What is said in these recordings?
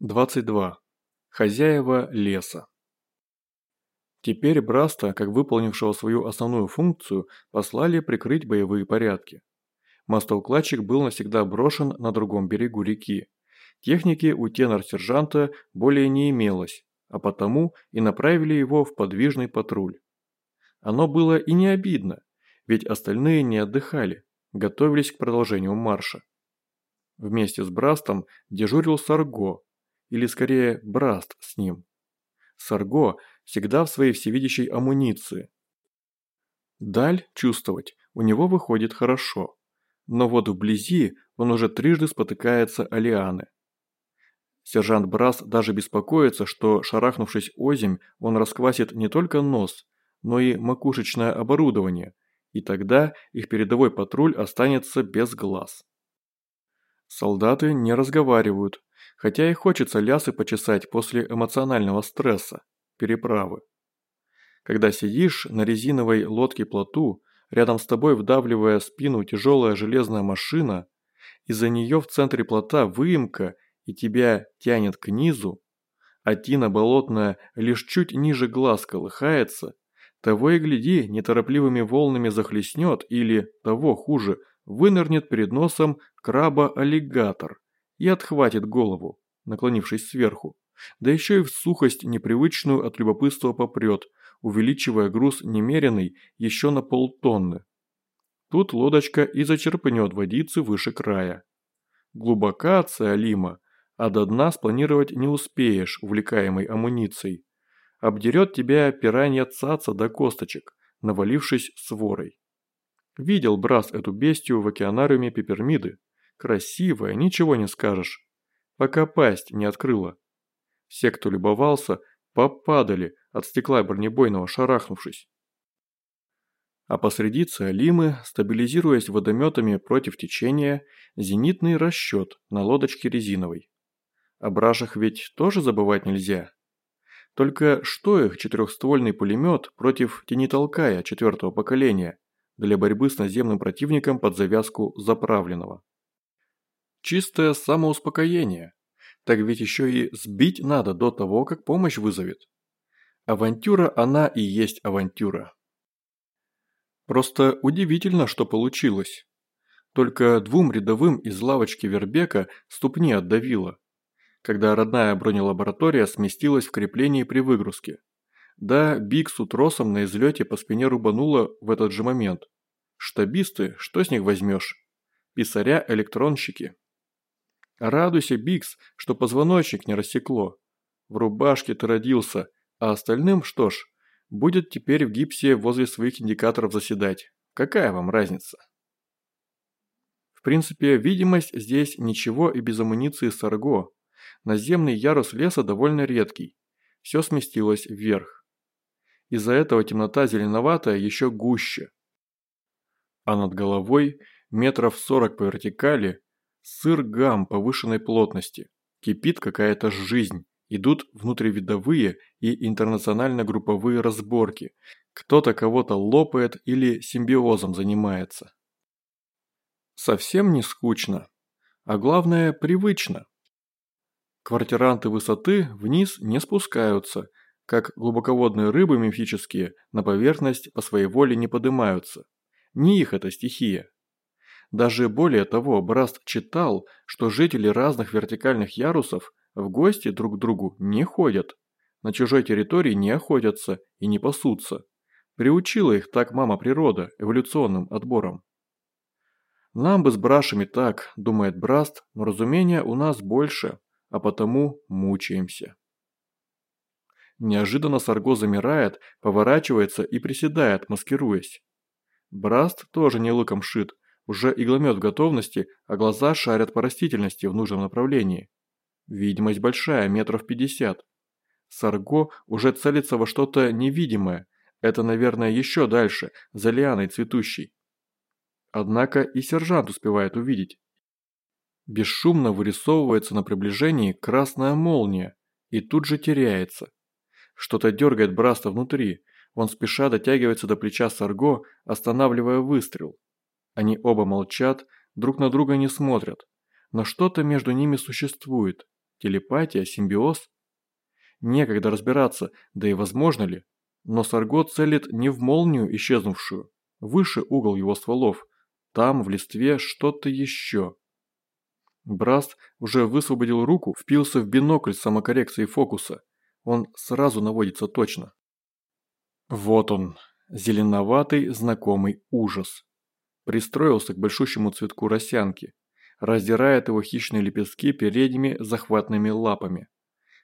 22. Хозяева леса. Теперь Браста, как выполнившего свою основную функцию, послали прикрыть боевые порядки. Мостоукладчик был навсегда брошен на другом берегу реки. Техники у тенор-сержанта более не имелось, а потому и направили его в подвижный патруль. Оно было и не обидно, ведь остальные не отдыхали, готовились к продолжению марша. Вместе с Брастом дежурил Сарго, или скорее Браст с ним. Сарго всегда в своей всевидящей амуниции. Даль чувствовать у него выходит хорошо, но вот вблизи он уже трижды спотыкается о лианы. Сержант Брас даже беспокоится, что, шарахнувшись озимь, он расквасит не только нос, но и макушечное оборудование, и тогда их передовой патруль останется без глаз. Солдаты не разговаривают, хотя и хочется лясы почесать после эмоционального стресса, переправы. Когда сидишь на резиновой лодке-плоту, рядом с тобой вдавливая спину тяжелая железная машина, из-за нее в центре плота выемка и тебя тянет к низу, а тина болотная лишь чуть ниже глаз колыхается, того и гляди, неторопливыми волнами захлестнет или, того хуже, вынырнет перед носом краба-аллигатор и отхватит голову, наклонившись сверху. Да еще и в сухость непривычную от любопытства попрет, увеличивая груз немеренный еще на полтонны. Тут лодочка и зачерпнет водицы выше края. Глубока Циолима, а до дна спланировать не успеешь, увлекаемой амуницией. Обдерет тебя пиранья цаца до косточек, навалившись сворой. Видел Брас эту бестию в океанариуме Пепермиды. Красивая, ничего не скажешь. Пока пасть не открыла. Все, кто любовался, попадали от стекла бронебойного, шарахнувшись. А посреди Циолимы, стабилизируясь водометами против течения, зенитный расчет на лодочке резиновой. О бражах ведь тоже забывать нельзя. Только что их четырехствольный пулемет против тенитолкая четвертого поколения для борьбы с наземным противником под завязку заправленного. Чистое самоуспокоение. Так ведь еще и сбить надо до того, как помощь вызовет. Авантюра она и есть авантюра. Просто удивительно, что получилось. Только двум рядовым из лавочки Вербека ступни отдавило, когда родная бронелаборатория сместилась в креплении при выгрузке. Да, Биксу тросом на излете по спине рубануло в этот же момент. Штабисты, что с них возьмешь? Писаря-электронщики. Радуйся, Бикс, что позвоночник не рассекло. В рубашке ты родился, а остальным, что ж, будет теперь в гипсе возле своих индикаторов заседать. Какая вам разница? В принципе, видимость здесь ничего и без амуниции Сарго. Наземный ярус леса довольно редкий. Все сместилось вверх. Из-за этого темнота зеленоватая еще гуще. А над головой, метров сорок по вертикали, Сыр-гам повышенной плотности. Кипит какая-то жизнь. Идут внутривидовые и интернационально-групповые разборки. Кто-то кого-то лопает или симбиозом занимается. Совсем не скучно. А главное, привычно. Квартиранты высоты вниз не спускаются, как глубоководные рыбы мифические на поверхность по своей воле не поднимаются. Не их это стихия. Даже более того, Браст читал, что жители разных вертикальных ярусов в гости друг к другу не ходят, на чужой территории не охотятся и не пасутся. Приучила их так мама природа эволюционным отбором. Нам бы с брашами так, думает Браст, но разумения у нас больше, а потому мучаемся. Неожиданно Сарго замирает, поворачивается и приседает, маскируясь. Браст тоже не луком шит, уже игломет в готовности, а глаза шарят по растительности в нужном направлении. Видимость большая, метров пятьдесят. Сарго уже целится во что-то невидимое. Это, наверное, еще дальше, за лианой цветущей. Однако и сержант успевает увидеть. Бесшумно вырисовывается на приближении красная молния и тут же теряется. Что-то дергает Браста внутри. Он спеша дотягивается до плеча Сарго, останавливая выстрел. Они оба молчат, друг на друга не смотрят. Но что-то между ними существует. телепатия, симбиоз? Некогда разбираться, да и возможно ли. Но Сарго целит не в молнию исчезнувшую, выше угол его стволов. Там, в листве, что-то еще. Браст уже высвободил руку, впился в бинокль самокоррекции фокуса. Он сразу наводится точно. Вот он, зеленоватый знакомый ужас. Пристроился к большущему цветку росянки. Раздирает его хищные лепестки передними захватными лапами.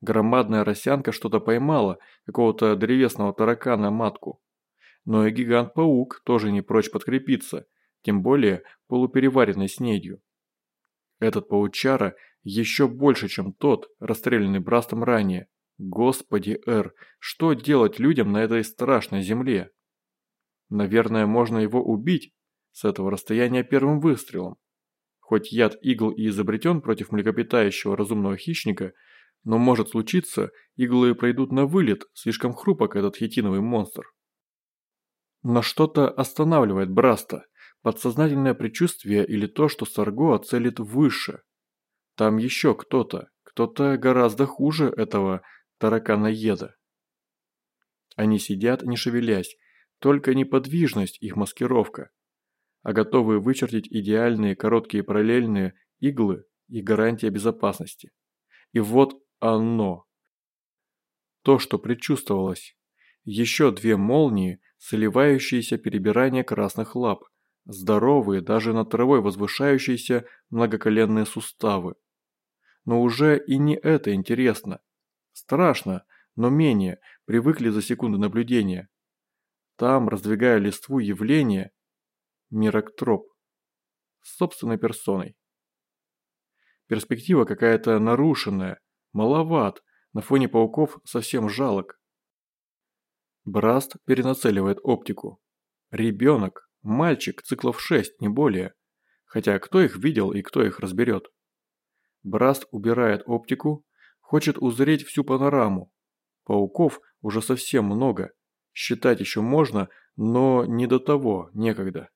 Громадная росянка что-то поймала, какого-то древесного таракана матку. Но и гигант-паук тоже не прочь подкрепиться, тем более полупереваренной снедью. Этот паучара еще больше, чем тот, расстрелянный Брастом ранее. Господи, Эр, что делать людям на этой страшной земле? Наверное, можно его убить с этого расстояния первым выстрелом. Хоть яд игл и изобретен против млекопитающего разумного хищника, но может случиться, иглы пройдут на вылет, слишком хрупок этот хитиновый монстр. Но что-то останавливает Браста, подсознательное предчувствие или то, что Сарго целит выше. Там еще кто-то, кто-то гораздо хуже этого тараканоеда. Они сидят, не шевелясь, только неподвижность их маскировка, а готовые вычертить идеальные короткие параллельные иглы и гарантия безопасности. И вот оно. То, что предчувствовалось. Еще две молнии, сливающиеся перебирание красных лап, здоровые, даже над травой возвышающиеся многоколенные суставы. Но уже и не это интересно. Страшно, но менее, привыкли за секунду наблюдения. Там, раздвигая листву явления, мироктроп. С собственной персоной. Перспектива какая-то нарушенная, маловат, на фоне пауков совсем жалок. Браст перенацеливает оптику. Ребенок, мальчик, циклов 6, не более. Хотя кто их видел и кто их разберет? Браст убирает оптику, хочет узреть всю панораму. Пауков уже совсем много. Считать еще можно, но не до того, некогда.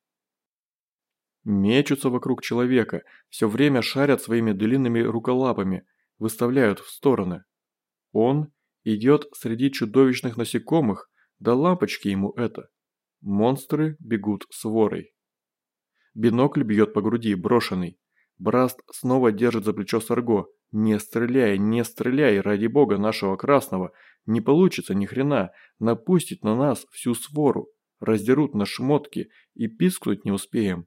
Мечутся вокруг человека, все время шарят своими длинными руколапами, выставляют в стороны. Он идет среди чудовищных насекомых, да лампочки ему это. Монстры бегут с ворой. Бинокль бьет по груди, брошенный. Браст снова держит за плечо Сарго. «Не стреляй, не стреляй, ради бога нашего красного! Не получится ни хрена! Напустить на нас всю свору! Раздерут на шмотки и пискнуть не успеем!»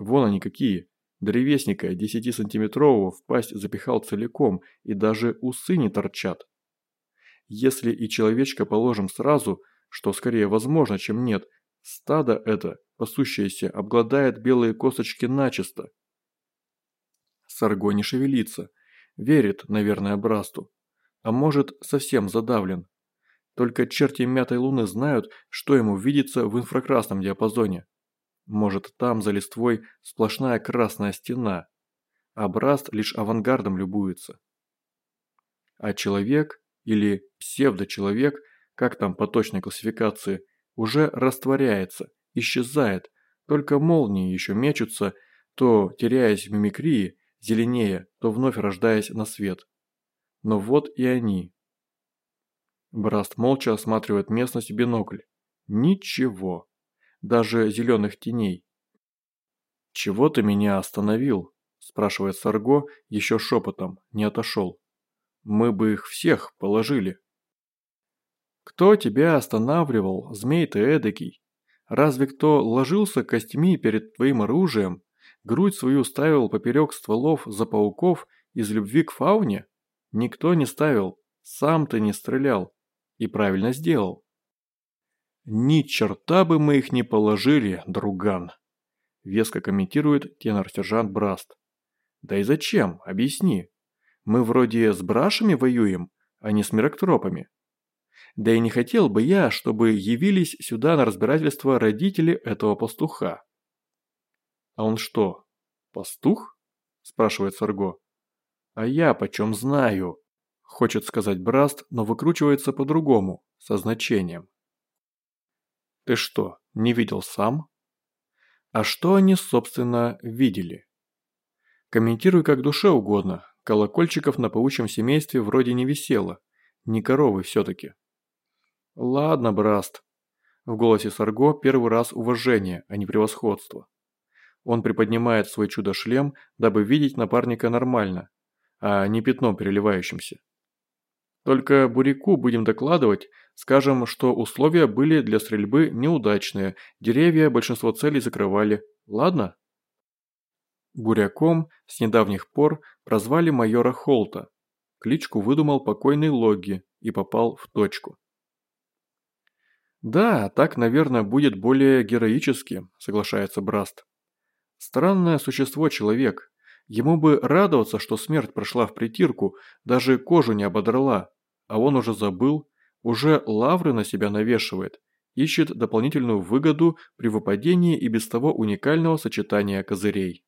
Вон они какие! Древесника 10-сантиметрового в пасть запихал целиком, и даже усы не торчат. Если и человечка положим сразу, что скорее возможно, чем нет, стадо это, пасущееся, обгладает белые косточки начисто. Сарго не шевелится, верит, наверное, Брасту. А может, совсем задавлен. Только черти мятой луны знают, что ему видится в инфракрасном диапазоне. Может, там за листвой сплошная красная стена, а Браст лишь авангардом любуется. А человек или псевдочеловек, как там по точной классификации, уже растворяется, исчезает, только молнии еще мечутся, то теряясь в мимикрии, зеленее, то вновь рождаясь на свет. Но вот и они. Браст молча осматривает местность в бинокль. Ничего. Даже зеленых теней. «Чего ты меня остановил?» – спрашивает Сарго еще шепотом, не отошел. «Мы бы их всех положили». «Кто тебя останавливал, змей ты эдакий? Разве кто ложился костьми перед твоим оружием, грудь свою ставил поперек стволов за пауков из любви к фауне? Никто не ставил, сам ты не стрелял. И правильно сделал. «Ни черта бы мы их не положили, друган», – веско комментирует тенор-сержант Браст. «Да и зачем? Объясни. Мы вроде с брашами воюем, а не с мироктропами. Да и не хотел бы я, чтобы явились сюда на разбирательство родители этого пастуха». «А он что, пастух?» – спрашивает Сарго. «А я почем знаю?» – хочет сказать Браст, но выкручивается по-другому, со значением. Ты что, не видел сам? А что они, собственно, видели? Комментируй как душе угодно, Колокольчиков на паучьем семействе вроде не висело. Не коровы все-таки. Ладно, Браст. В голосе Сарго первый раз уважение, а не превосходство. Он приподнимает свой чудо-шлем, дабы видеть напарника нормально, а не пятном переливающимся. Только Буряку будем докладывать, скажем, что условия были для стрельбы неудачные, деревья большинство целей закрывали. Ладно? Буряком с недавних пор прозвали майора Холта. Кличку выдумал покойный Логги и попал в точку. «Да, так, наверное, будет более героически», – соглашается Браст. «Странное существо человек. Ему бы радоваться, что смерть прошла в притирку, даже кожу не ободрала, а он уже забыл, уже лавры на себя навешивает, ищет дополнительную выгоду при выпадении и без того уникального сочетания козырей».